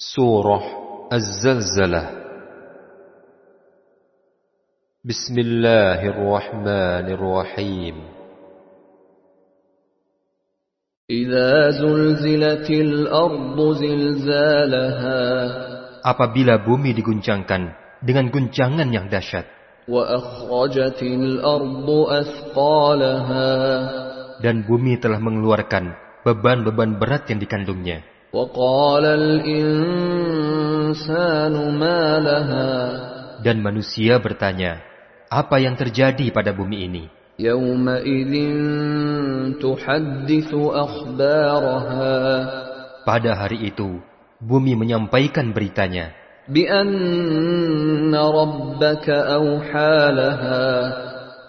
Surah Az-Zalzalah Bismillahirrahmanirrahim إذا زلزلت الأرض زلزالها apabila bumi diguncangkan dengan guncangan yang dahsyat وأخرجت الأرض أثقالها dan bumi telah mengeluarkan beban-beban berat yang dikandungnya Dan manusia bertanya, apa yang terjadi pada bumi ini? Pada hari itu, bumi menyampaikan beritanya.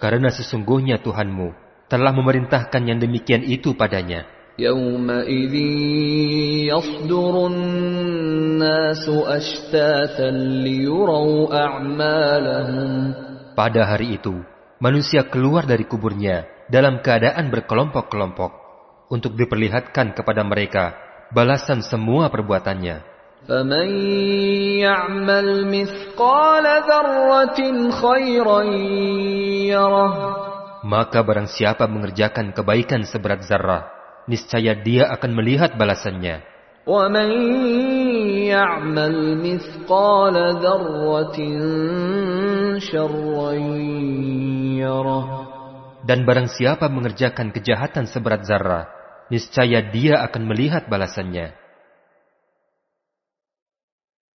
Karena sesungguhnya Tuhanmu telah memerintahkan yang demikian itu padanya. يومئذ يصدر الناس أشتاتا ليروا أعمالهم pada hari itu manusia keluar dari kuburnya dalam keadaan berkelompok-kelompok untuk diperlihatkan kepada mereka balasan semua perbuatannya فمن يعمل مثقال ذرة خيرا يره maka barang siapa mengerjakan kebaikan seberat zarah niscaya dia akan melihat balasannya ومن يعمل مثقال ذرة شرا يره dan barang siapa mengerjakan kejahatan seberat zarah niscaya dia akan melihat balasannya